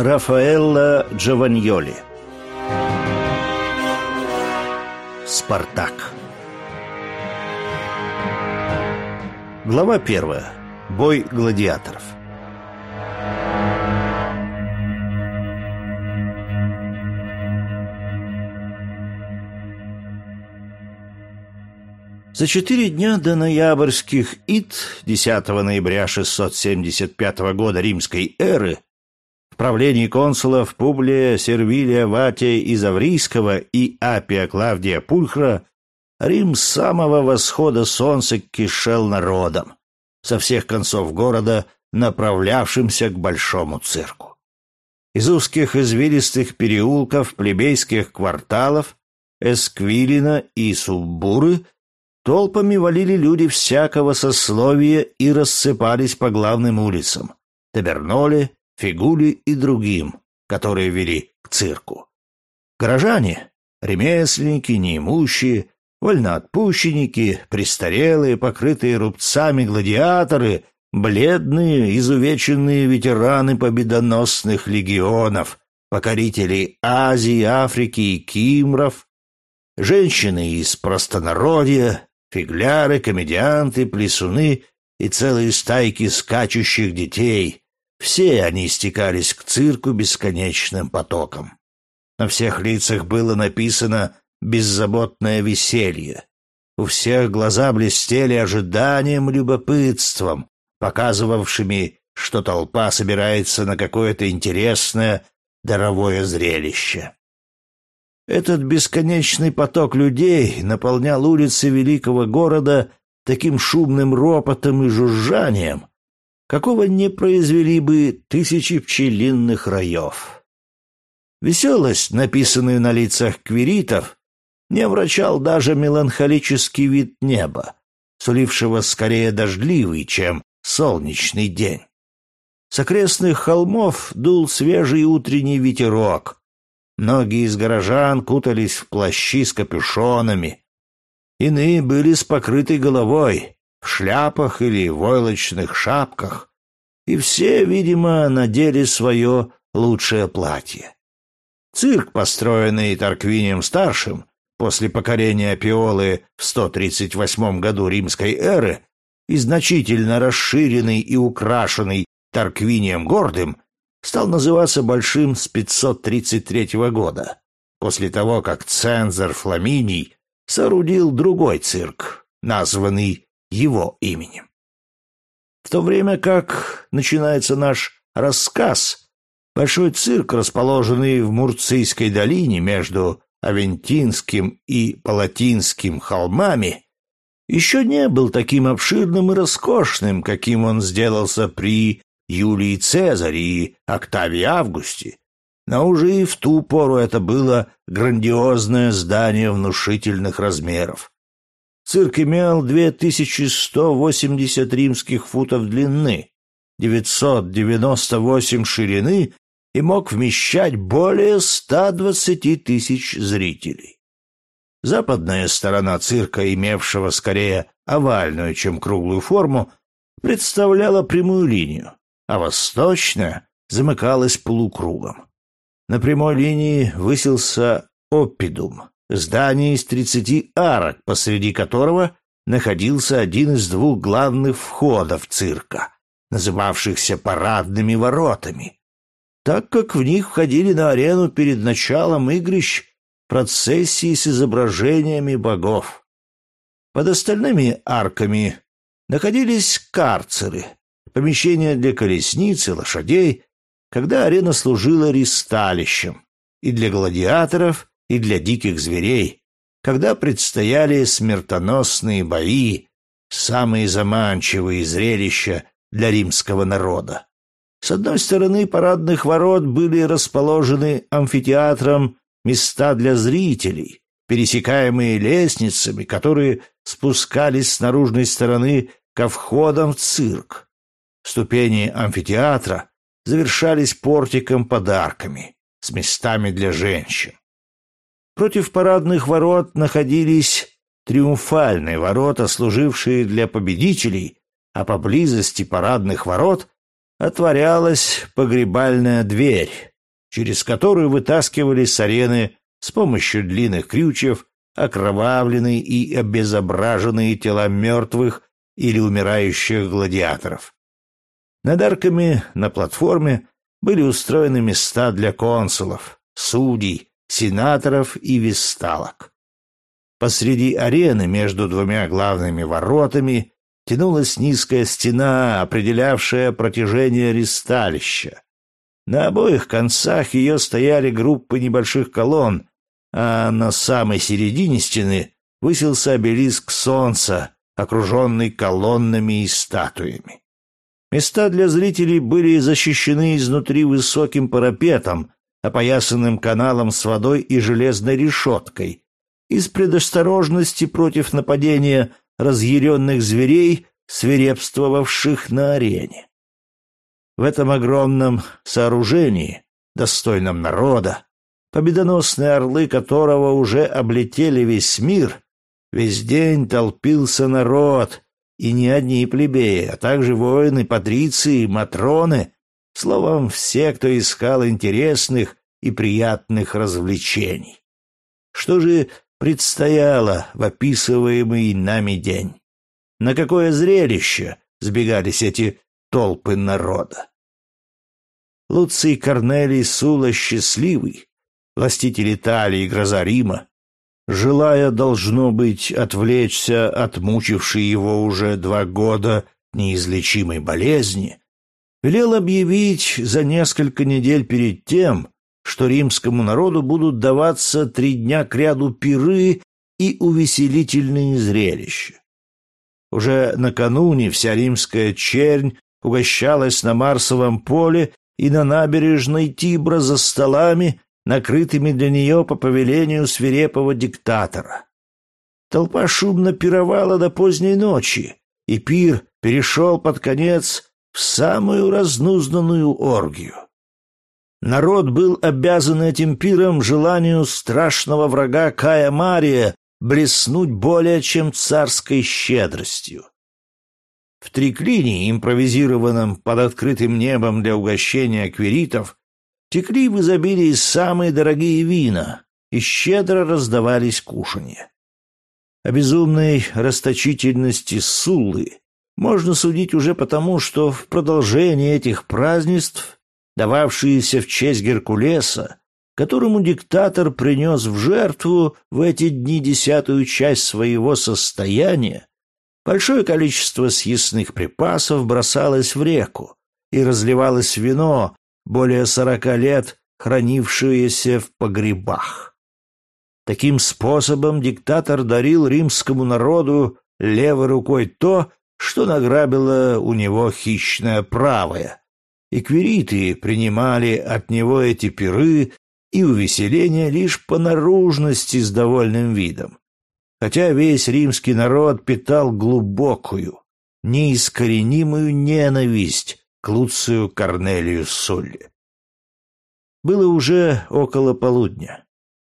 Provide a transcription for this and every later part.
Рафаэлло Джованьоли. Спартак. Глава первая. Бой гладиаторов. За четыре дня до ноябрьских ид 10 ноября 675 года римской эры в правлении консулов Публия Сервилия Ватия Изаврийского и Апия Клавдия Пульхра Рим с самого восхода солнца кишел народом, со всех концов города, направлявшимся к большому цирку. Из узких извилистых переулков плебейских кварталов Эсквилина и Суббуры – Толпами валили люди всякого сословия и рассыпались по главным улицам — Таберноле, Фигули и другим, которые вели к цирку. Горожане, ремесленники, неимущие, вольноотпущенники, престарелые, покрытые рубцами гладиаторы, бледные, изувеченные ветераны победоносных легионов, покорители Азии, Африки и Кимров, женщины из простонародья, Фигляры, комедианты, плясуны и целые стайки скачущих детей. Все они стекались к цирку бесконечным потоком. На всех лицах было написано «беззаботное веселье». У всех глаза блестели ожиданием, любопытством, показывавшими, что толпа собирается на какое-то интересное, даровое зрелище. Этот бесконечный поток людей наполнял улицы великого города таким шумным ропотом и жужжанием, какого не произвели бы тысячи пчелиных раев. Веселость, написанную на лицах квиритов, не врачал даже меланхолический вид неба, сулившего скорее дождливый, чем солнечный день. С окрестных холмов дул свежий утренний ветерок, Многие из горожан кутались в плащи с капюшонами. Иные были с покрытой головой, в шляпах или войлочных шапках. И все, видимо, надели свое лучшее платье. Цирк, построенный Тарквинием-старшим после покорения Пиолы в 138 году римской эры и значительно расширенный и украшенный Тарквинием Гордым, стал называться Большим с 533 года, после того, как цензор Фламиний соорудил другой цирк, названный его именем. В то время как начинается наш рассказ, большой цирк, расположенный в Мурцийской долине между Авентинским и Палатинским холмами, еще не был таким обширным и роскошным, каким он сделался при Юлии Цезарь и Октавии Августе, но уже и в ту пору это было грандиозное здание внушительных размеров. Цирк имел 2180 римских футов длины, 998 ширины и мог вмещать более 120 тысяч зрителей. Западная сторона цирка, имевшего скорее овальную, чем круглую форму, представляла прямую линию а восточная замыкалась полукругом. На прямой линии высился Оппидум, здание из тридцати арок, посреди которого находился один из двух главных входов цирка, называвшихся парадными воротами, так как в них входили на арену перед началом игрищ процессии с изображениями богов. Под остальными арками находились карцеры, помещения для колесниц и лошадей, когда арена служила ристалищем и для гладиаторов, и для диких зверей, когда предстояли смертоносные бои, самые заманчивые зрелища для римского народа. С одной стороны парадных ворот были расположены амфитеатром места для зрителей, пересекаемые лестницами, которые спускались с наружной стороны ко входам в цирк. Ступени амфитеатра завершались портиком подарками с местами для женщин. Против парадных ворот находились триумфальные ворота, служившие для победителей, а поблизости парадных ворот отворялась погребальная дверь, через которую вытаскивали с арены с помощью длинных крючев окровавленные и обезображенные тела мертвых или умирающих гладиаторов. Над арками на платформе были устроены места для консулов, судей, сенаторов и весталок. Посреди арены между двумя главными воротами тянулась низкая стена, определявшая протяжение ристалища. На обоих концах ее стояли группы небольших колонн, а на самой середине стены высился обелиск солнца, окруженный колоннами и статуями. Места для зрителей были защищены изнутри высоким парапетом, опоясанным каналом с водой и железной решеткой, из предосторожности против нападения разъяренных зверей, свирепствовавших на арене. В этом огромном сооружении, достойном народа, победоносные орлы которого уже облетели весь мир, весь день толпился народ, и не одни плебеи, а также воины, патриции, матроны, словом, все, кто искал интересных и приятных развлечений. Что же предстояло в описываемый нами день? На какое зрелище сбегались эти толпы народа? Луций Корнелий Сула Счастливый, властитель Италии и гроза Рима, желая, должно быть, отвлечься от мучившей его уже два года неизлечимой болезни, велел объявить за несколько недель перед тем, что римскому народу будут даваться три дня кряду пиры и увеселительные зрелища. Уже накануне вся римская чернь угощалась на Марсовом поле и на набережной Тибра за столами, накрытыми для нее по повелению свирепого диктатора. Толпа шумно пировала до поздней ночи, и пир перешел под конец самую разнузданную оргию. Народ был обязан этим пиром желанию страшного врага Кая Мария блеснуть более чем царской щедростью. В триклине, импровизированном под открытым небом для угощения аквиритов, Текли в изобилии самые дорогие вина, и щедро раздавались кушанья. О безумной расточительности Суллы можно судить уже потому, что в продолжении этих празднеств, дававшиеся в честь Геркулеса, которому диктатор принес в жертву в эти дни десятую часть своего состояния, большое количество съестных припасов бросалось в реку, и разливалось вино, более сорока лет хранившиеся в погребах. Таким способом диктатор дарил римскому народу левой рукой то, что награбило у него хищное правое. И квириты принимали от него эти пиры и увеселения лишь по наружности с довольным видом. Хотя весь римский народ питал глубокую, неискоренимую ненависть к Луцию Корнелию Сулли. Было уже около полудня.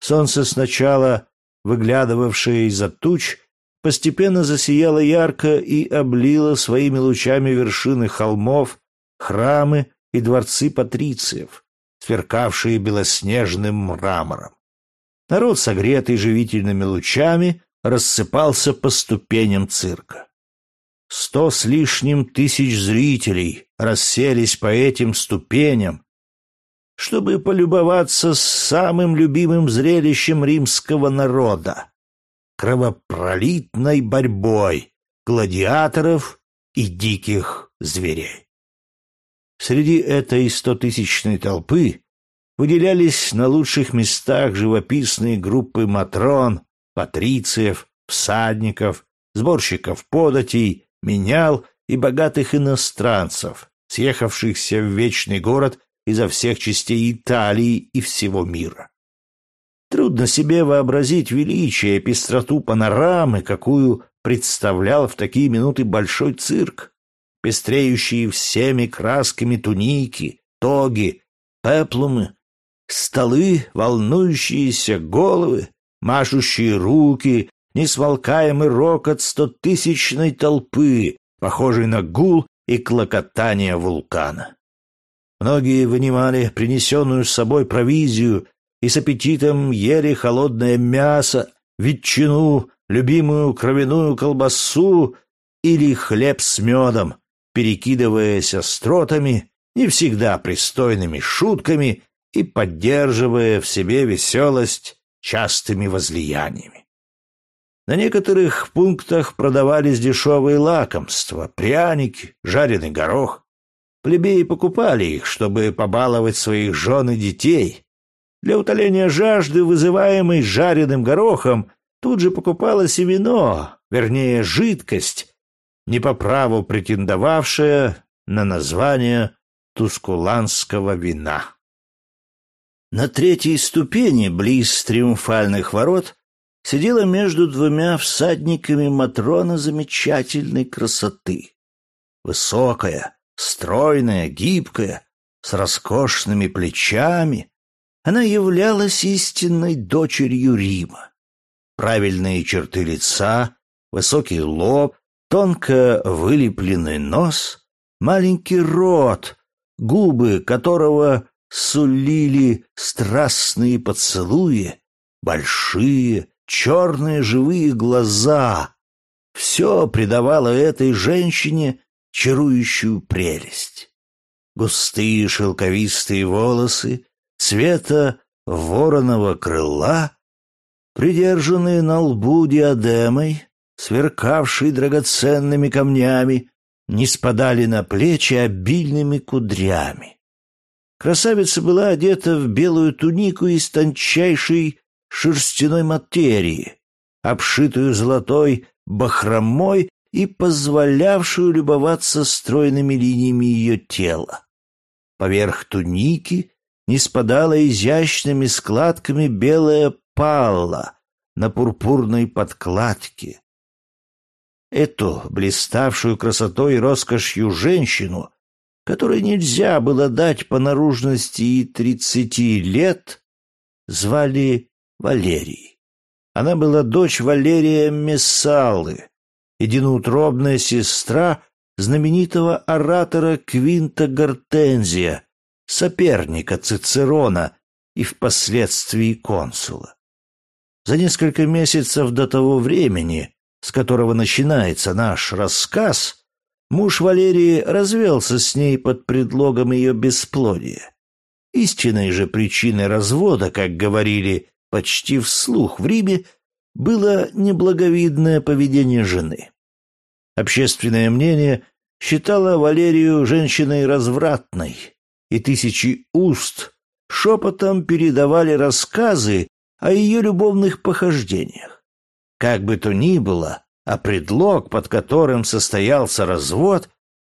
Солнце сначала, выглядывавшее из-за туч, постепенно засияло ярко и облило своими лучами вершины холмов, храмы и дворцы патрициев, сверкавшие белоснежным мрамором. Народ, согретый живительными лучами, рассыпался по ступеням цирка. Сто с лишним тысяч зрителей расселись по этим ступеням, чтобы полюбоваться самым любимым зрелищем римского народа — кровопролитной борьбой гладиаторов и диких зверей. Среди этой стотысячной толпы выделялись на лучших местах живописные группы матрон, патрициев, всадников, сборщиков податей, менял и богатых иностранцев, съехавшихся в вечный город изо всех частей Италии и всего мира. Трудно себе вообразить величие пестроту панорамы, какую представлял в такие минуты большой цирк, пестреющие всеми красками туники, тоги, пеплумы, столы, волнующиеся головы, машущие руки, несмолкаемый рокот стотысячной толпы, похожий на гул и клокотания вулкана. Многие вынимали принесенную с собой провизию и с аппетитом ели холодное мясо, ветчину, любимую кровяную колбасу или хлеб с медом, перекидываясь остротами, не всегда пристойными шутками и поддерживая в себе веселость частыми возлияниями. На некоторых пунктах продавались дешевые лакомства, пряники, жареный горох. Плебеи покупали их, чтобы побаловать своих жен и детей. Для утоления жажды, вызываемой жареным горохом, тут же покупалось и вино, вернее, жидкость, не по праву претендовавшая на название тускуланского вина. На третьей ступени, близ триумфальных ворот, сидела между двумя всадниками Матрона замечательной красоты. Высокая, стройная, гибкая, с роскошными плечами, она являлась истинной дочерью Рима. Правильные черты лица, высокий лоб, тонко вылепленный нос, маленький рот, губы которого сулили страстные поцелуи, большие, черные живые глаза. Все придавало этой женщине чарующую прелесть. Густые шелковистые волосы цвета вороного крыла, придержанные на лбу диадемой, сверкавшие драгоценными камнями, не спадали на плечи обильными кудрями. Красавица была одета в белую тунику из тончайшей шерстяной материи, обшитую золотой бахромой и позволявшую любоваться стройными линиями ее тела. Поверх туники не спадала изящными складками белая палла на пурпурной подкладке. Эту блиставшую красотой и роскошью женщину которой нельзя было дать по наружности и тридцати лет, звали Валерией. Она была дочь Валерия Мессалы, единоутробная сестра знаменитого оратора Квинта Гортензия, соперника Цицерона и впоследствии консула. За несколько месяцев до того времени, с которого начинается наш рассказ, Муж Валерии развелся с ней под предлогом ее бесплодия. Истинной же причиной развода, как говорили почти вслух в Риме, было неблаговидное поведение жены. Общественное мнение считало Валерию женщиной развратной, и тысячи уст шепотом передавали рассказы о ее любовных похождениях. Как бы то ни было, а предлог, под которым состоялся развод,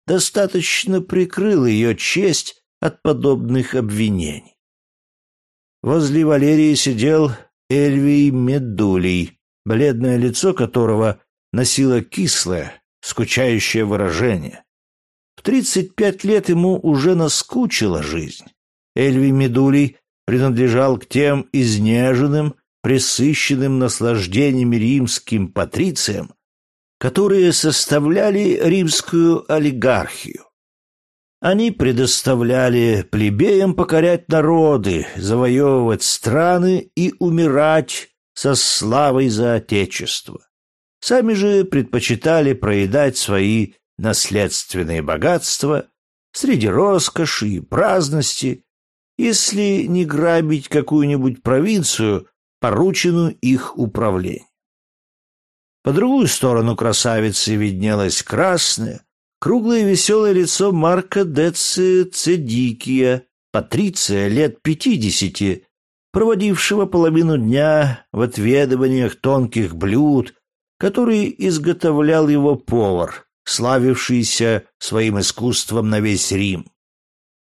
достаточно прикрыл ее честь от подобных обвинений. Возле Валерии сидел Эльвий Медулий, бледное лицо которого носило кислое, скучающее выражение. В тридцать пять лет ему уже наскучила жизнь. Эльвий Медулий принадлежал к тем изнеженным, пресыщенным наслаждениями римским патрициям, которые составляли римскую олигархию. Они предоставляли плебеям покорять народы, завоевывать страны и умирать со славой за отечество. Сами же предпочитали проедать свои наследственные богатства среди роскоши и праздности, если не грабить какую-нибудь провинцию, порученную их управлению. По другую сторону красавицы виднелось красное, круглое веселое лицо Марка Деци Цедикия, патриция лет пятидесяти, проводившего половину дня в отведываниях тонких блюд, которые изготовлял его повар, славившийся своим искусством на весь Рим.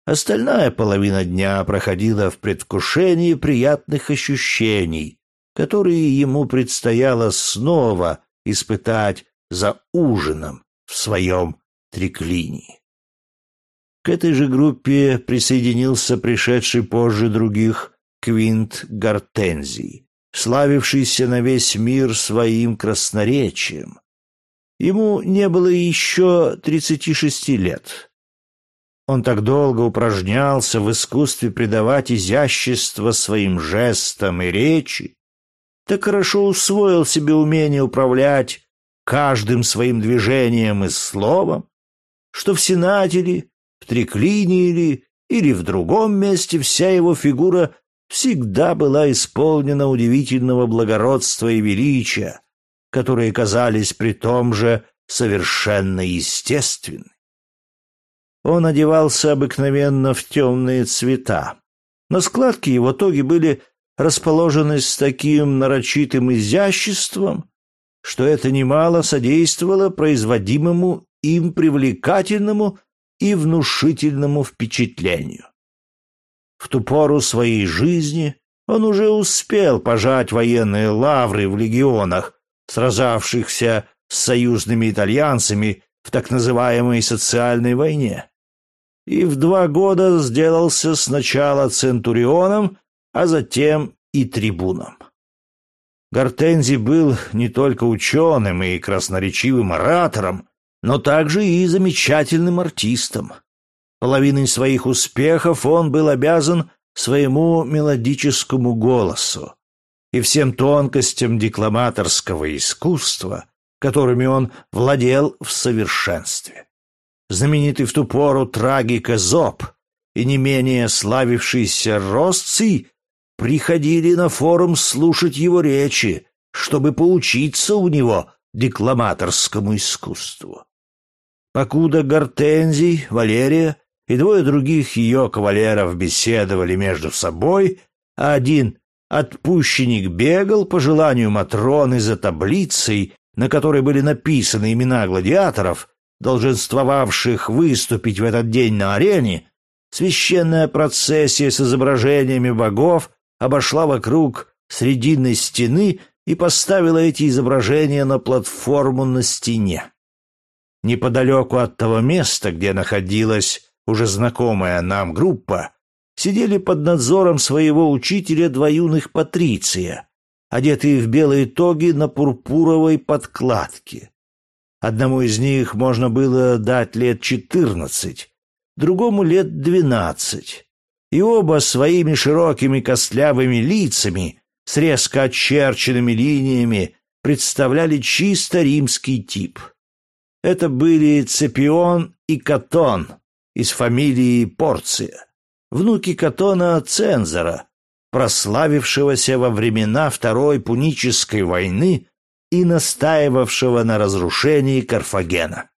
Остальная половина дня проходила в предвкушении приятных ощущений, которые ему предстояло снова испытать за ужином в своем триклинии. К этой же группе присоединился пришедший позже других Квинт Гортензий, славившийся на весь мир своим красноречием. Ему не было еще тридцати шести лет. Он так долго упражнялся в искусстве придавать изящество своим жестам и речи, так хорошо усвоил себе умение управлять каждым своим движением и словом, что в Сенате ли, в Триклине ли, или в другом месте вся его фигура всегда была исполнена удивительного благородства и величия, которые казались при том же совершенно естественны. Он одевался обыкновенно в темные цвета, но складки его тоги были расположены с таким нарочитым изяществом, что это немало содействовало производимому им привлекательному и внушительному впечатлению. В ту пору своей жизни он уже успел пожать военные лавры в легионах, сражавшихся с союзными итальянцами в так называемой социальной войне. И в два года сделался сначала центурионом, а затем и трибуном. Гортензи был не только ученым и красноречивым оратором, но также и замечательным артистом. Половиной своих успехов он был обязан своему мелодическому голосу и всем тонкостям декламаторского искусства, которыми он владел в совершенстве. Знаменитый в ту пору трагика Зоб и не менее славившийся Росций приходили на форум слушать его речи, чтобы поучиться у него декламаторскому искусству. Покуда Гортензий, Валерия и двое других ее кавалеров беседовали между собой, а один отпущенник бегал по желанию Матроны за таблицей, на которой были написаны имена гладиаторов, долженствовавших выступить в этот день на арене, священная процессия с изображениями богов обошла вокруг срединной стены и поставила эти изображения на платформу на стене. Неподалеку от того места, где находилась уже знакомая нам группа, сидели под надзором своего учителя два юных патриция, одетые в белые тоги на пурпуровой подкладке. Одному из них можно было дать лет четырнадцать, другому лет двенадцать и оба своими широкими костлявыми лицами с резко очерченными линиями представляли чисто римский тип. Это были Цепион и Катон из фамилии Порция, внуки Катона Цензора, прославившегося во времена Второй Пунической войны и настаивавшего на разрушении Карфагена.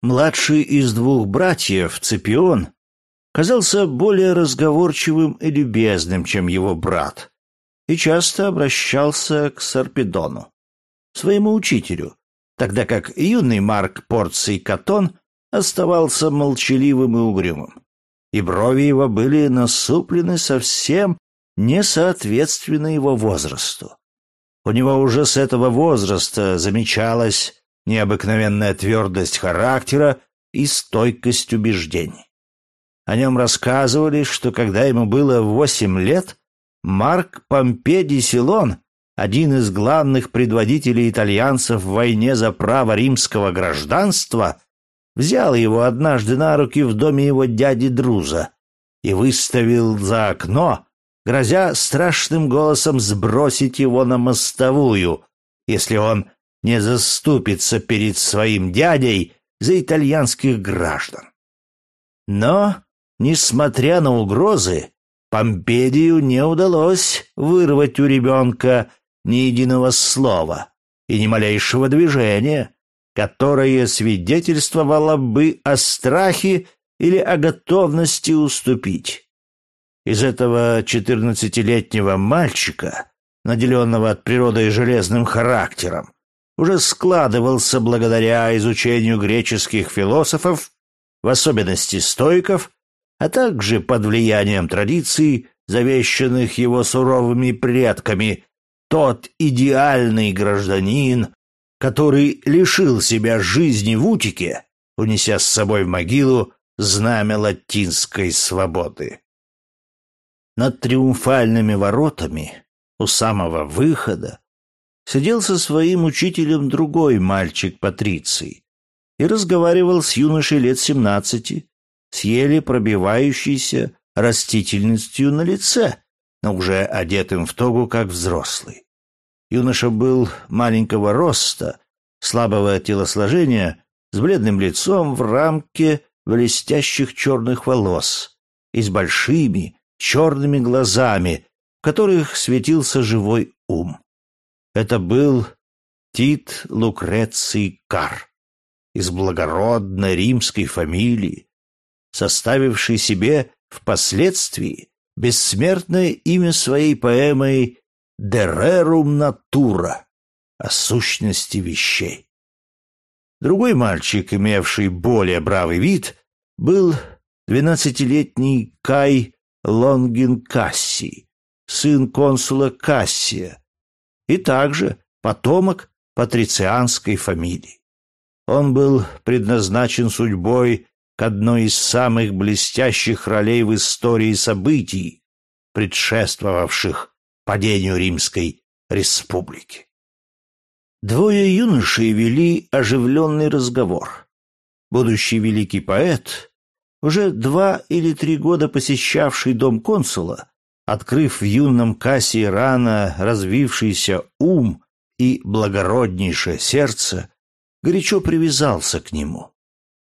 Младший из двух братьев, Цепион, казался более разговорчивым и любезным, чем его брат, и часто обращался к Сарпедону, своему учителю, тогда как юный Марк Порций Катон оставался молчаливым и угрюмым, и брови его были насуплены совсем несоответственно его возрасту. У него уже с этого возраста замечалась необыкновенная твердость характера и стойкость убеждений. О нем рассказывали, что когда ему было восемь лет, Марк Помпедий Силон, один из главных предводителей итальянцев в войне за право римского гражданства, взял его однажды на руки в доме его дяди Друза и выставил за окно, грозя страшным голосом сбросить его на мостовую, если он не заступится перед своим дядей за итальянских граждан. Но Несмотря на угрозы, Помпедию не удалось вырвать у ребенка ни единого слова и ни малейшего движения, которое свидетельствовало бы о страхе или о готовности уступить. Из этого четырнадцатилетнего мальчика, наделенного от природы железным характером, уже складывался благодаря изучению греческих философов, в особенности стоиков, а также под влиянием традиций, завещанных его суровыми предками, тот идеальный гражданин, который лишил себя жизни в Утике, унеся с собой в могилу знамя латинской свободы. Над триумфальными воротами, у самого выхода, сидел со своим учителем другой мальчик Патриций и разговаривал с юношей лет семнадцати, с еле пробивающейся растительностью на лице, но уже одетым в тогу, как взрослый. Юноша был маленького роста, слабого телосложения, с бледным лицом в рамке блестящих черных волос и с большими черными глазами, в которых светился живой ум. Это был Тит Лукреций Кар из благородной римской фамилии, составивший себе впоследствии бессмертное имя своей поэмой «Дерерум натура» о сущности вещей. Другой мальчик, имевший более бравый вид, был двенадцатилетний Кай Лонгин Касси, сын консула Кассия, и также потомок патрицианской фамилии. Он был предназначен судьбой к одной из самых блестящих ролей в истории событий, предшествовавших падению Римской республики. Двое юношей вели оживленный разговор. Будущий великий поэт, уже два или три года посещавший дом консула, открыв в юном Кассе рано развившийся ум и благороднейшее сердце, горячо привязался к нему.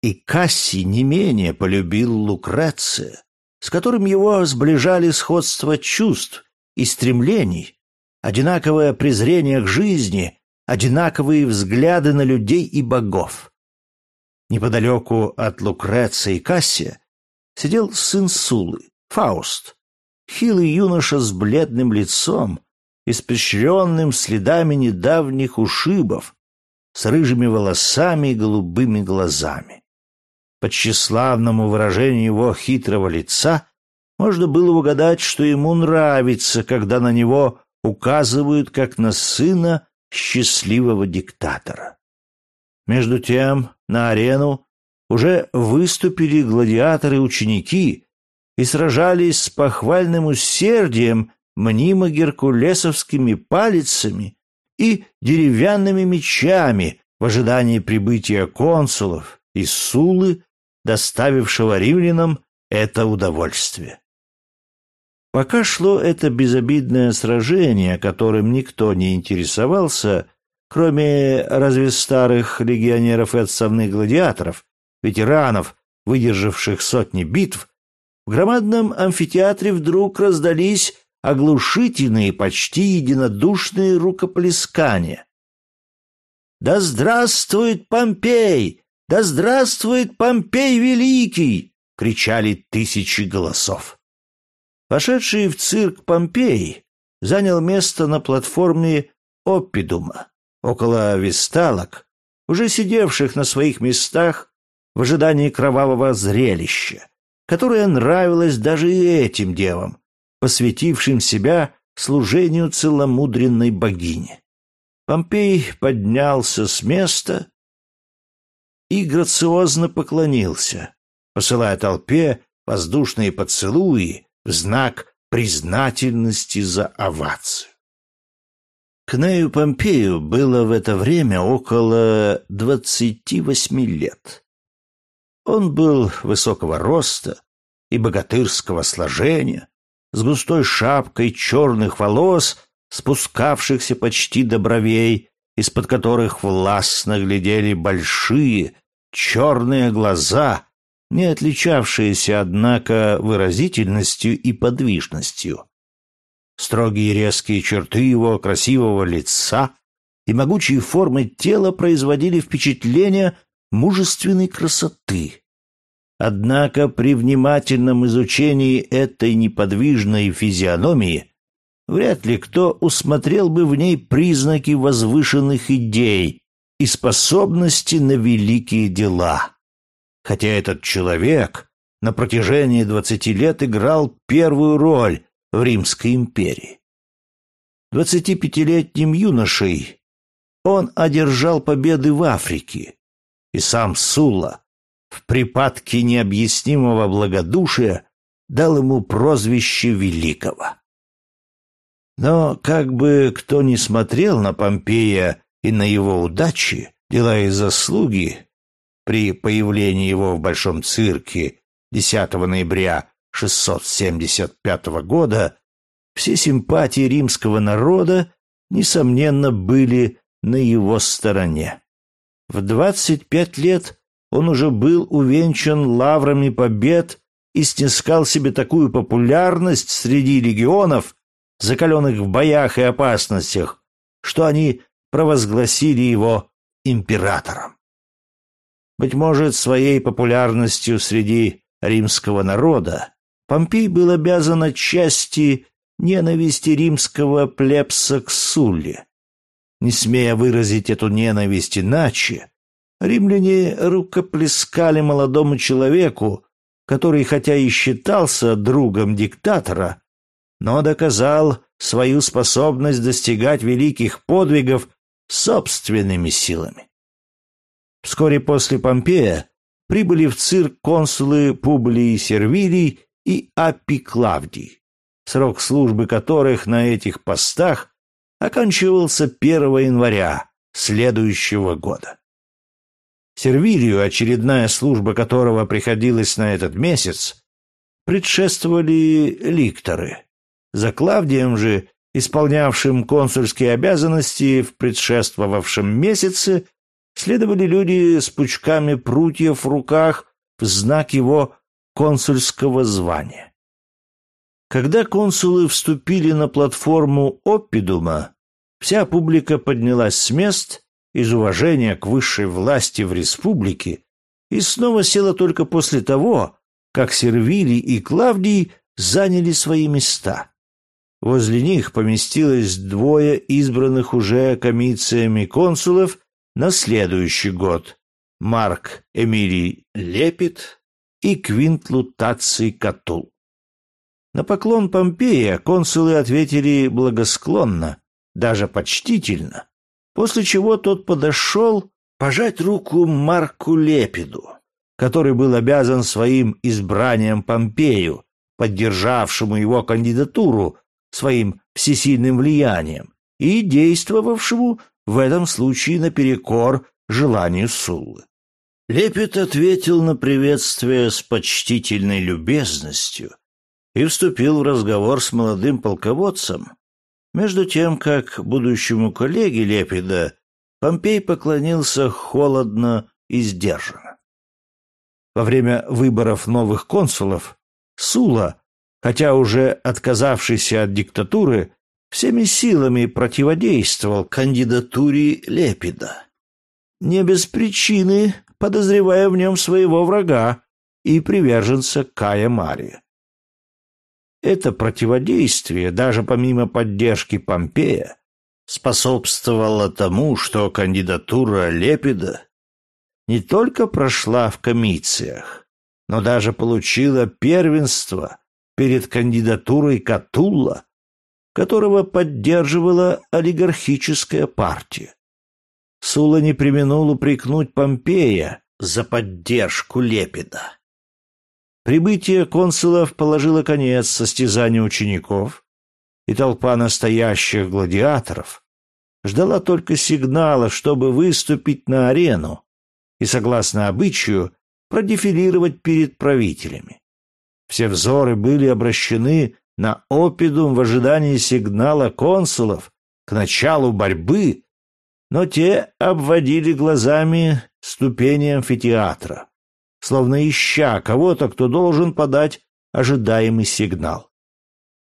И Касси не менее полюбил Лукреция, с которым его сближали сходство чувств и стремлений, одинаковое презрение к жизни одинаковые взгляды на людей и богов. Неподалеку от Лукреция и Кассия сидел сын Сулы, Фауст, хилый юноша с бледным лицом, испещренным следами недавних ушибов, с рыжими волосами и голубыми глазами. По тщеславному выражению его хитрого лица можно было угадать, что ему нравится, когда на него указывают как на сына счастливого диктатора. Между тем на арену уже выступили гладиаторы-ученики и сражались с похвальным усердием мнимо геркулесовскими палицами и деревянными мечами в ожидании прибытия консулов из Сулы, доставившего римлянам это удовольствие. Пока шло это безобидное сражение, которым никто не интересовался, кроме разве старых легионеров и отставных гладиаторов, ветеранов, выдержавших сотни битв, в громадном амфитеатре вдруг раздались оглушительные, почти единодушные рукоплескания. «Да здравствует Помпей! Да здравствует Помпей Великий!» — кричали тысячи голосов. Пошедший в цирк Помпей занял место на платформе Оппидума, около висталок, уже сидевших на своих местах в ожидании кровавого зрелища, которое нравилось даже и этим девам, посвятившим себя служению целомудренной богине. Помпей поднялся с места и грациозно поклонился, посылая толпе воздушные поцелуи в знак признательности за овацию. Кнею Помпею было в это время около двадцати восьми лет. Он был высокого роста и богатырского сложения, с густой шапкой черных волос, спускавшихся почти до бровей, из-под которых властно глядели большие черные глаза не отличавшиеся, однако, выразительностью и подвижностью. Строгие резкие черты его красивого лица и могучие формы тела производили впечатление мужественной красоты. Однако при внимательном изучении этой неподвижной физиономии вряд ли кто усмотрел бы в ней признаки возвышенных идей и способности на великие дела хотя этот человек на протяжении двадцати лет играл первую роль в Римской империи. Двадцатипятилетним юношей он одержал победы в Африке, и сам Сула в припадке необъяснимого благодушия дал ему прозвище Великого. Но как бы кто ни смотрел на Помпея и на его удачи, дела и заслуги, при появлении его в Большом цирке 10 ноября 675 года все симпатии римского народа, несомненно, были на его стороне. В 25 лет он уже был увенчан лаврами побед и снискал себе такую популярность среди легионов, закаленных в боях и опасностях, что они провозгласили его императором. Быть может, своей популярностью среди римского народа Помпей был обязан отчасти ненависти римского плебса к Сулле. Не смея выразить эту ненависть иначе, римляне рукоплескали молодому человеку, который хотя и считался другом диктатора, но доказал свою способность достигать великих подвигов собственными силами. Вскоре после Помпея прибыли в цирк консулы Публий Сервилий и Аппий Клавдий, срок службы которых на этих постах оканчивался 1 января следующего года. Сервилию, очередная служба которого приходилась на этот месяц, предшествовали ликторы. За Клавдием же, исполнявшим консульские обязанности в предшествовавшем месяце, следовали люди с пучками прутьев в руках в знак его консульского звания. Когда консулы вступили на платформу Оппидума, вся публика поднялась с мест из уважения к высшей власти в республике и снова села только после того, как Сервилий и Клавдий заняли свои места. Возле них поместилось двое избранных уже комициями консулов на следующий год. Марк Эмилий Лепит и Квинт Лутаций Катул. На поклон Помпея консулы ответили благосклонно, даже почтительно, после чего тот подошел пожать руку Марку Лепиду, который был обязан своим избранием Помпею, поддержавшему его кандидатуру своим всесильным влиянием и действовавшему в этом случае наперекор желанию Суллы. Лепет ответил на приветствие с почтительной любезностью и вступил в разговор с молодым полководцем, между тем, как будущему коллеге Лепида Помпей поклонился холодно и сдержанно. Во время выборов новых консулов Сула, хотя уже отказавшийся от диктатуры, всеми силами противодействовал кандидатуре Лепида. Не без причины, подозревая в нем своего врага и приверженца Кая Мария. Это противодействие, даже помимо поддержки Помпея, способствовало тому, что кандидатура Лепида не только прошла в комициях, но даже получила первенство перед кандидатурой Катулла, которого поддерживала олигархическая партия. Сула не применул упрекнуть Помпея за поддержку Лепида. Прибытие консулов положило конец состязанию учеников, и толпа настоящих гладиаторов ждала только сигнала, чтобы выступить на арену и, согласно обычаю, продефилировать перед правителями. Все взоры были обращены на опидум в ожидании сигнала консулов к началу борьбы, но те обводили глазами ступени амфитеатра, словно ища кого-то, кто должен подать ожидаемый сигнал.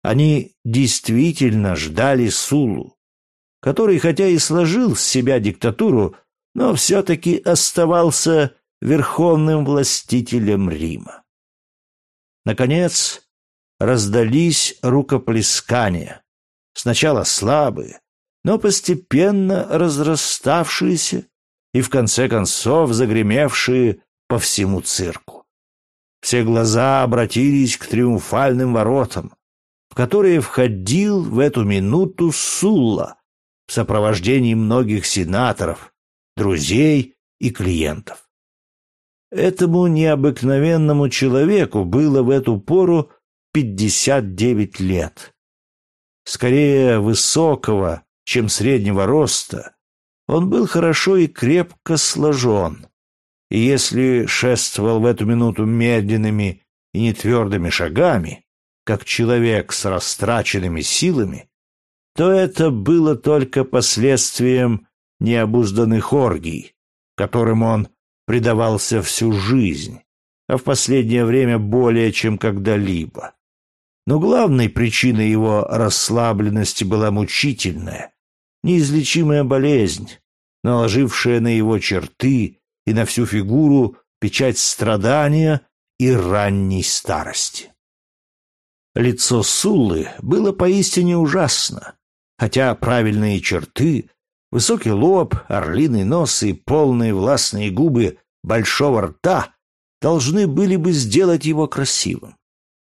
Они действительно ждали Сулу, который, хотя и сложил с себя диктатуру, но все-таки оставался верховным властителем Рима. Наконец, раздались рукоплескания, сначала слабые, но постепенно разраставшиеся и в конце концов загремевшие по всему цирку. Все глаза обратились к триумфальным воротам, в которые входил в эту минуту Сулла в сопровождении многих сенаторов, друзей и клиентов. Этому необыкновенному человеку было в эту пору 59 лет. скорее высокого, чем среднего роста, он был хорошо и крепко сложен. И если шествовал в эту минуту медленными и нетвердыми шагами, как человек с растраченными силами, то это было только последствием необузданных оргий, которым он предавался всю жизнь, а в последнее время более чем когда-либо. Но главной причиной его расслабленности была мучительная, неизлечимая болезнь, наложившая на его черты и на всю фигуру печать страдания и ранней старости. Лицо Суллы было поистине ужасно, хотя правильные черты, высокий лоб, орлиный нос и полные властные губы большого рта должны были бы сделать его красивым.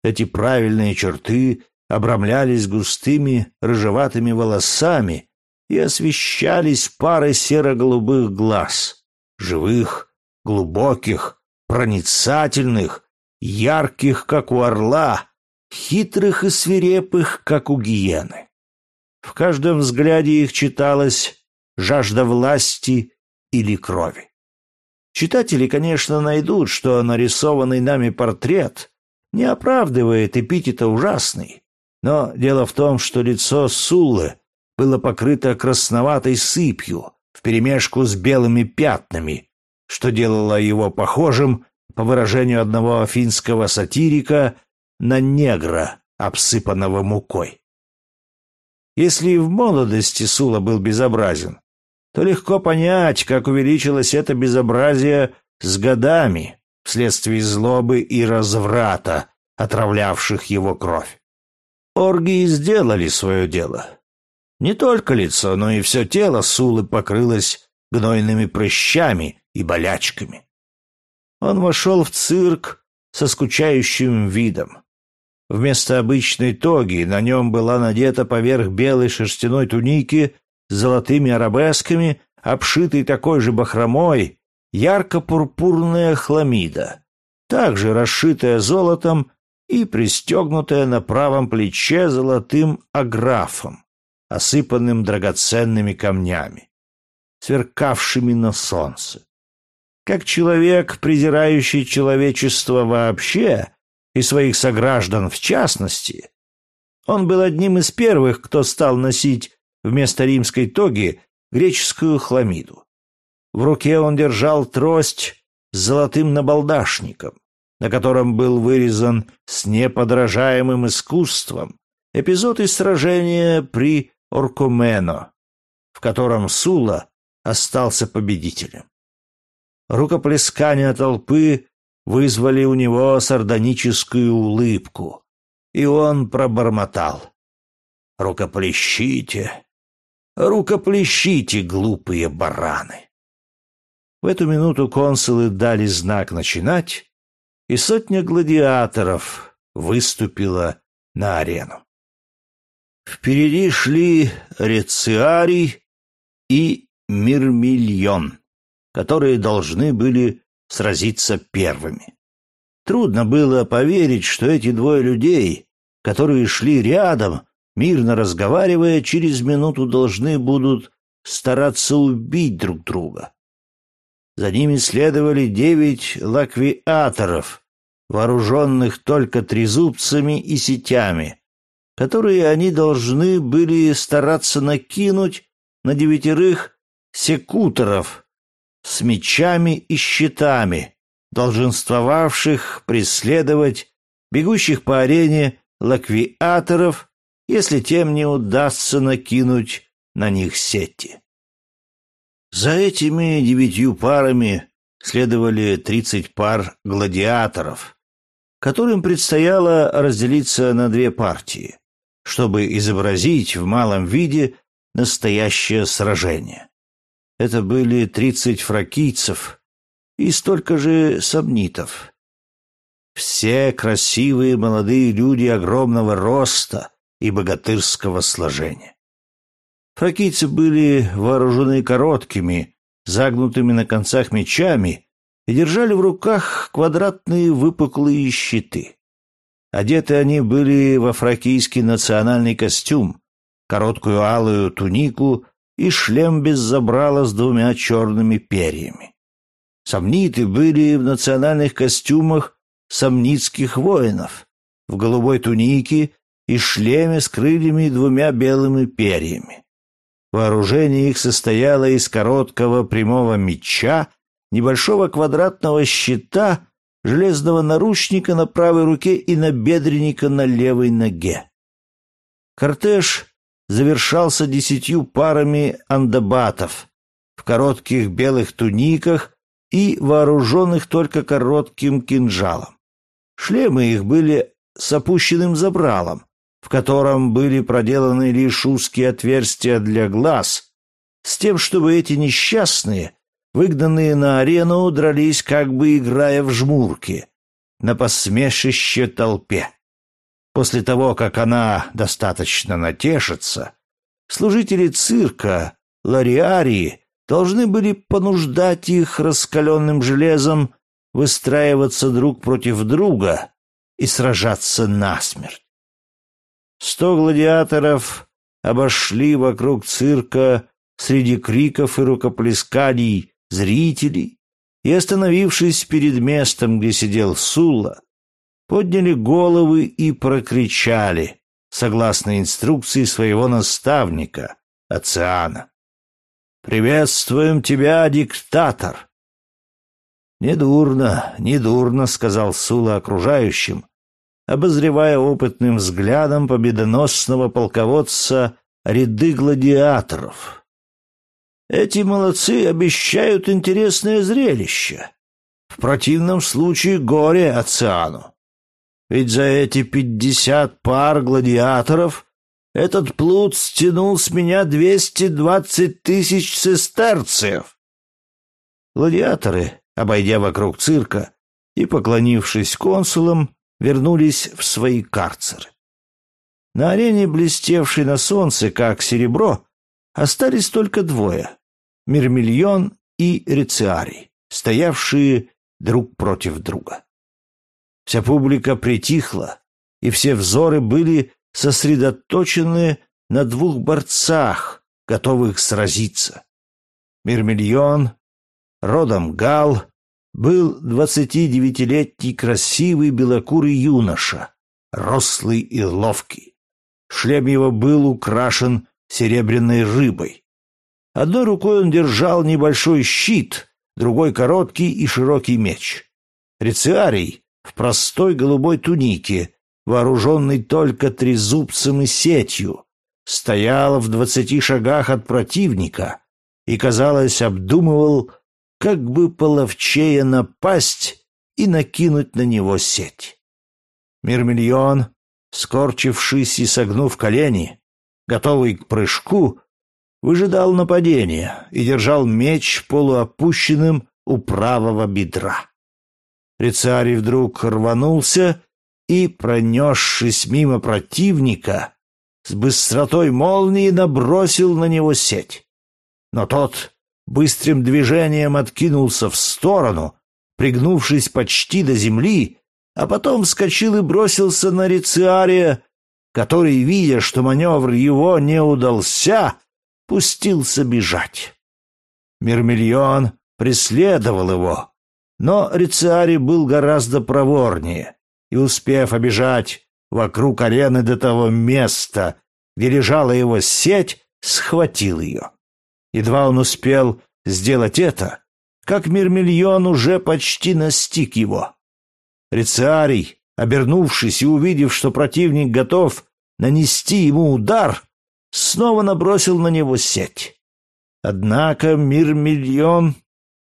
Эти правильные черты обрамлялись густыми рыжеватыми волосами и освещались парой серо-голубых глаз, живых, глубоких, проницательных, ярких, как у орла, хитрых и свирепых, как у гиены. В каждом взгляде их читалась жажда власти или крови. Читатели, конечно, найдут, что нарисованный нами портрет не оправдывает эпитета ужасный, но дело в том, что лицо Суллы было покрыто красноватой сыпью вперемешку с белыми пятнами, что делало его похожим, по выражению одного финского сатирика, на негра, обсыпанного мукой. Если в молодости Сула был безобразен, то легко понять, как увеличилось это безобразие с годами вследствие злобы и разврата, отравлявших его кровь. Оргии сделали свое дело. Не только лицо, но и все тело Сулы покрылось гнойными прыщами и болячками. Он вошел в цирк со скучающим видом. Вместо обычной тоги на нем была надета поверх белой шерстяной туники с золотыми арабесками, обшитой такой же бахромой, ярко-пурпурная хламида, также расшитая золотом и пристегнутая на правом плече золотым аграфом, осыпанным драгоценными камнями, сверкавшими на солнце. Как человек, презирающий человечество вообще, и своих сограждан в частности, он был одним из первых, кто стал носить вместо римской тоги греческую хламиду. В руке он держал трость с золотым набалдашником, на котором был вырезан с неподражаемым искусством эпизод из сражения при Оркумено, в котором Сула остался победителем. Рукоплескания толпы вызвали у него сардоническую улыбку, и он пробормотал. «Рукоплещите, рукоплещите, глупые бараны!» В эту минуту консулы дали знак начинать, и сотня гладиаторов выступила на арену. Впереди шли Рециарий и Мирмильон, которые должны были сразиться первыми. Трудно было поверить, что эти двое людей, которые шли рядом, мирно разговаривая, через минуту должны будут стараться убить друг друга. За ними следовали девять лаквиаторов, вооруженных только трезубцами и сетями, которые они должны были стараться накинуть на девятерых секуторов, с мечами и щитами, долженствовавших преследовать бегущих по арене лаквиаторов, если тем не удастся накинуть на них сети. За этими девятью парами следовали тридцать пар гладиаторов, которым предстояло разделиться на две партии, чтобы изобразить в малом виде настоящее сражение. Это были тридцать фракийцев и столько же сомнитов. Все красивые молодые люди огромного роста и богатырского сложения. Фракийцы были вооружены короткими, загнутыми на концах мечами и держали в руках квадратные выпуклые щиты. Одеты они были во фракийский национальный костюм, короткую алую тунику и шлем без забрала с двумя черными перьями. Сомниты были в национальных костюмах сомнитских воинов, в голубой тунике и шлеме с крыльями и двумя белыми перьями. Вооружение их состояло из короткого прямого меча, небольшого квадратного щита, железного наручника на правой руке и набедренника на левой ноге. Кортеж завершался десятью парами андабатов в коротких белых туниках и вооруженных только коротким кинжалом. Шлемы их были с опущенным забралом, в котором были проделаны лишь узкие отверстия для глаз, с тем, чтобы эти несчастные, выгнанные на арену, дрались, как бы играя в жмурки, на посмешище толпе. После того, как она достаточно натешится, служители цирка, лариарии, должны были понуждать их раскаленным железом выстраиваться друг против друга и сражаться насмерть. Сто гладиаторов обошли вокруг цирка среди криков и рукоплесканий зрителей и, остановившись перед местом, где сидел Сула, подняли головы и прокричали, согласно инструкции своего наставника, Оциана. «Приветствуем тебя, диктатор!» «Недурно, недурно», — сказал Сула окружающим, обозревая опытным взглядом победоносного полководца ряды гладиаторов. Эти молодцы обещают интересное зрелище. В противном случае горе Оциану. Ведь за эти пятьдесят пар гладиаторов этот плут стянул с меня двести двадцать тысяч сестерцев. Гладиаторы, обойдя вокруг цирка и поклонившись консулам, вернулись в свои карцеры. На арене, блестевшей на солнце, как серебро, остались только двое — Мирмильон и Рециарий, стоявшие друг против друга. Вся публика притихла, и все взоры были сосредоточены на двух борцах, готовых сразиться. Мирмильон, родом Гал, был двадцатидевятилетний красивый белокурый юноша, рослый и ловкий. Шлем его был украшен серебряной рыбой. Одной рукой он держал небольшой щит, другой короткий и широкий меч. Рециарий в простой голубой тунике, вооруженный только трезубцем и сетью, стоял в двадцати шагах от противника и, казалось, обдумывал, как бы половчее напасть и накинуть на него сеть. Мирмильон, скорчившись и согнув колени, готовый к прыжку, выжидал нападения и держал меч полуопущенным у правого бедра. Рицарий вдруг рванулся и, пронесшись мимо противника, с быстротой молнии набросил на него сеть. Но тот быстрым движением откинулся в сторону, пригнувшись почти до земли, а потом вскочил и бросился на Рициария, который, видя, что маневр его не удался, пустился бежать. Мирмильон преследовал его, но Рициарий был гораздо проворнее и, успев обежать вокруг арены до того места, где лежала его сеть, схватил ее. Едва он успел сделать это, как Мирмильон уже почти настиг его. Рициарий, обернувшись и увидев, что противник готов нанести ему удар, снова набросил на него сеть. Однако Мирмильон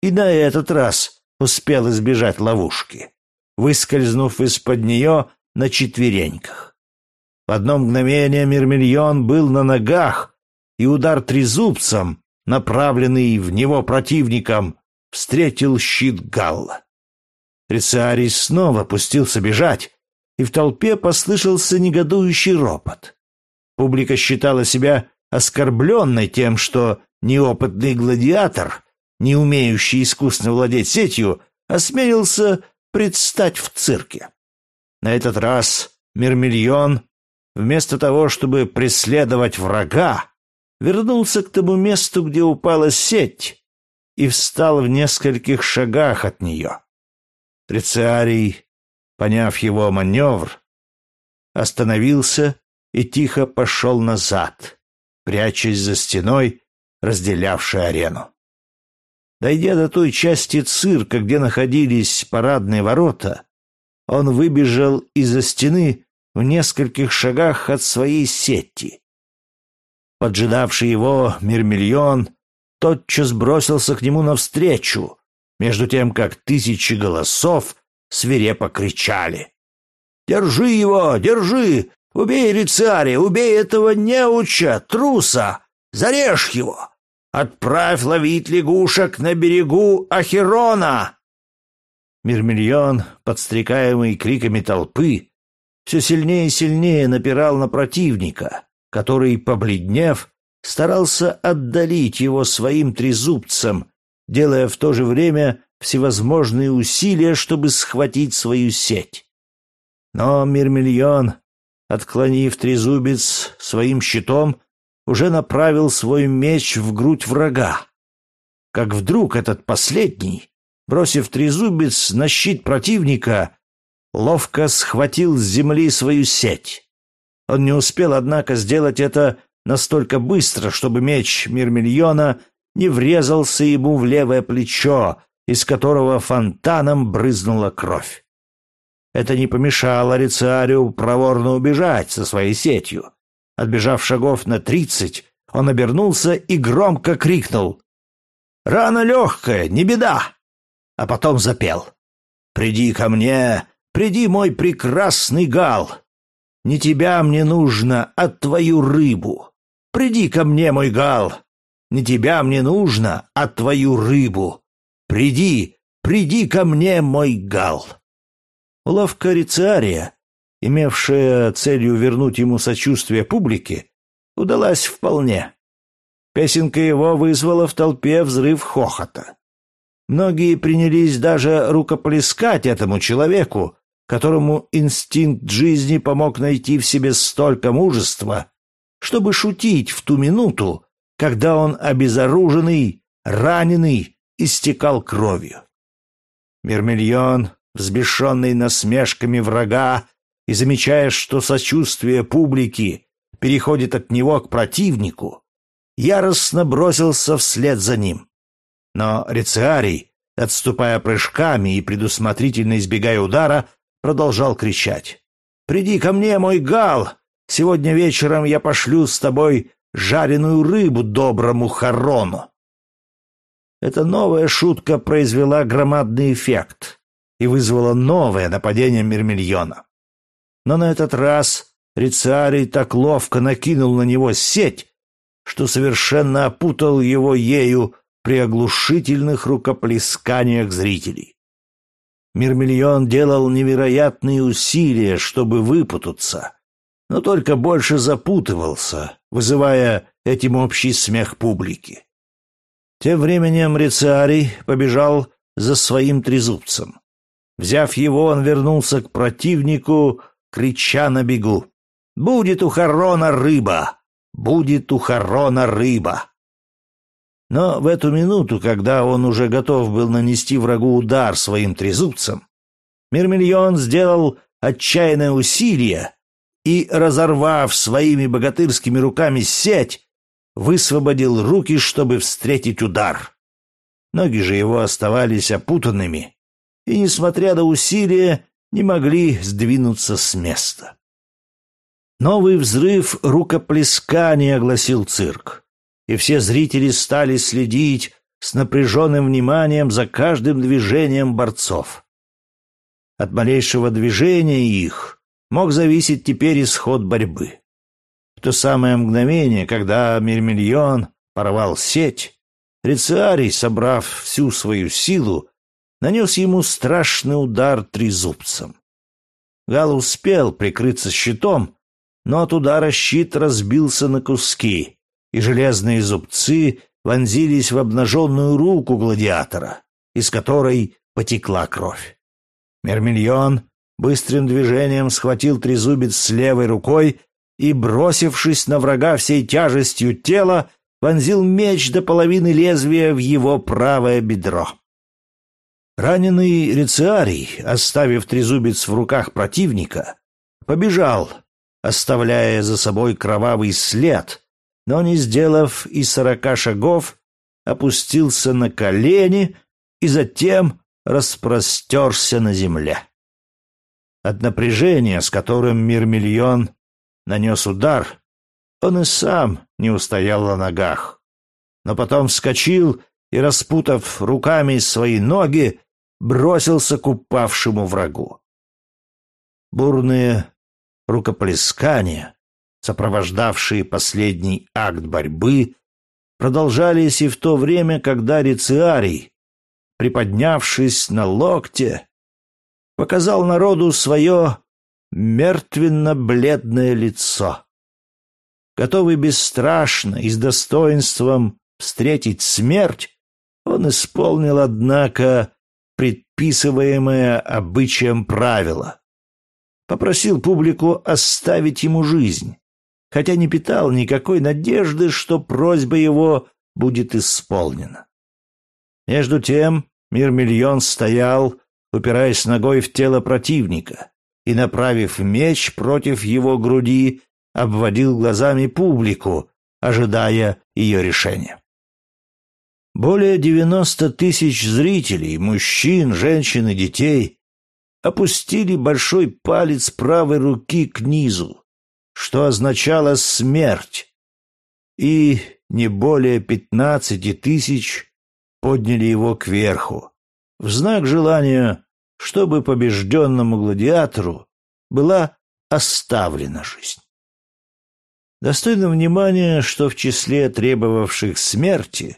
и на этот раз успел избежать ловушки, выскользнув из-под нее на четвереньках. В одно мгновение Мирмильон был на ногах, и удар трезубцем направленный в него противником, встретил щит Галла. Рицарий снова пустился бежать, и в толпе послышался негодующий ропот. Публика считала себя оскорбленной тем, что неопытный гладиатор, не умеющий искусно владеть сетью, осмелился предстать в цирке. На этот раз Мирмильон вместо того, чтобы преследовать врага, вернулся к тому месту, где упала сеть, и встал в нескольких шагах от нее. Трициарий, поняв его маневр, остановился и тихо пошел назад, прячась за стеной, разделявшей арену. Дойдя до той части цирка, где находились парадные ворота, он выбежал из-за стены в нескольких шагах от своей сети. Поджидавший его Мирмильон тотчас бросился к нему навстречу, между тем, как тысячи голосов свирепо кричали. «Держи его! Держи! Убей Рицария! Убей этого неуча, труса! Зарежь его! Отправь ловить лягушек на берегу Ахерона!» Мирмильон, подстрекаемый криками толпы, все сильнее и сильнее напирал на противника, который, побледнев, старался отдалить его своим трезубцем, делая в то же время всевозможные усилия, чтобы схватить свою сеть. Но Мирмильон, отклонив трезубец своим щитом, уже направил свой меч в грудь врага. Как вдруг этот последний, бросив трезубец на щит противника, ловко схватил с земли свою сеть. Он не успел, однако, сделать это настолько быстро, чтобы меч Мирмильона не врезался ему в левое плечо, из которого фонтаном брызнула кровь. Это не помешало Рициарию проворно убежать со своей сетью. Отбежав шагов на тридцать, он обернулся и громко крикнул. «Рана легкая, не беда!» А потом запел. «Приди ко мне, приди, мой прекрасный гал! Не тебя мне нужно, а твою рыбу! Приди ко мне, мой гал! Не тебя мне нужно, а твою рыбу! Приди, приди ко мне, мой гал!» Уловка Рициария имевшая целью вернуть ему сочувствие публики, удалась вполне. Песенка его вызвала в толпе взрыв хохота. Многие принялись даже рукоплескать этому человеку, которому инстинкт жизни помог найти в себе столько мужества, чтобы шутить в ту минуту, когда он обезоруженный, раненый, истекал кровью. Мирмильон, взбешенный насмешками врага, и замечая, что сочувствие публики переходит от него к противнику, яростно бросился вслед за ним. Но Рециарий, отступая прыжками и предусмотрительно избегая удара, продолжал кричать. «Приди ко мне, мой гал! Сегодня вечером я пошлю с тобой жареную рыбу доброму Харону!» Эта новая шутка произвела громадный эффект и вызвала новое нападение Мирмильона. Но на этот раз Рицарий так ловко накинул на него сеть, что совершенно опутал его ею при оглушительных рукоплесканиях зрителей. Мирмильон делал невероятные усилия, чтобы выпутаться, но только больше запутывался, вызывая этим общий смех публики. Тем временем Рицарий побежал за своим трезубцем. Взяв его, он вернулся к противнику крича на бегу. «Будет у Харона рыба! Будет у Харона рыба!» Но в эту минуту, когда он уже готов был нанести врагу удар своим трезубцем, Мирмильон сделал отчаянное усилие и, разорвав своими богатырскими руками сеть, высвободил руки, чтобы встретить удар. Ноги же его оставались опутанными, и, несмотря на усилия, не могли сдвинуться с места. Новый взрыв рукоплескания огласил цирк, и все зрители стали следить с напряженным вниманием за каждым движением борцов. От малейшего движения их мог зависеть теперь исход борьбы. В то самое мгновение, когда Мирмильон порвал сеть, Рициарий, собрав всю свою силу, нанес ему страшный удар трезубцем. Гал успел прикрыться щитом, но от удара щит разбился на куски, и железные зубцы вонзились в обнаженную руку гладиатора, из которой потекла кровь. Мермильон быстрым движением схватил трезубец с левой рукой и, бросившись на врага всей тяжестью тела, вонзил меч до половины лезвия в его правое бедро. Раненый Рециарий, оставив трезубец в руках противника, побежал, оставляя за собой кровавый след, но, не сделав и сорока шагов, опустился на колени и затем распростерся на земле. От напряжения, с которым Мирмильон нанес удар, он и сам не устоял на ногах, но потом вскочил и, распутав руками свои ноги, бросился к упавшему врагу. Бурные рукоплескания, сопровождавшие последний акт борьбы, продолжались и в то время, когда Рициарий, приподнявшись на локте, показал народу свое мертвенно-бледное лицо. Готовый бесстрашно и с достоинством встретить смерть, он исполнил, однако, предписываемое обычаем правило. Попросил публику оставить ему жизнь, хотя не питал никакой надежды, что просьба его будет исполнена. Между тем Мирмильон стоял, упираясь ногой в тело противника, и, направив меч против его груди, обводил глазами публику, ожидая ее решения. Более девяносто тысяч зрителей, мужчин, женщин и детей, опустили большой палец правой руки к низу, что означало смерть, и не более пятнадцати тысяч подняли его кверху, в знак желания, чтобы побежденному гладиатору была оставлена жизнь. Достойно внимания, что в числе требовавших смерти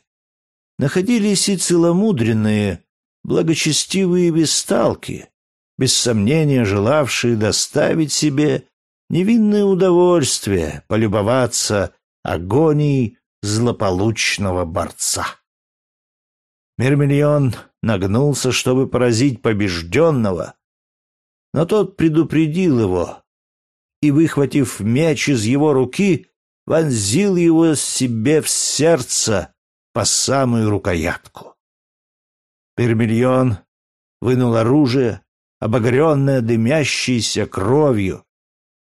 находились и целомудренные, благочестивые весталки, без сомнения желавшие доставить себе невинное удовольствие полюбоваться агонией злополучного борца. Мермильон нагнулся, чтобы поразить побежденного, но тот предупредил его и, выхватив меч из его руки, вонзил его себе в сердце по самую рукоятку. Пермильон вынул оружие, обогренное дымящейся кровью,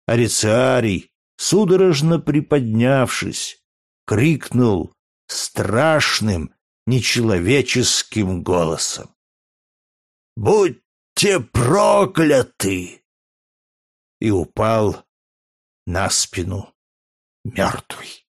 а Рициарий, судорожно приподнявшись, крикнул страшным, нечеловеческим голосом. «Будьте прокляты!» и упал на спину мертвый.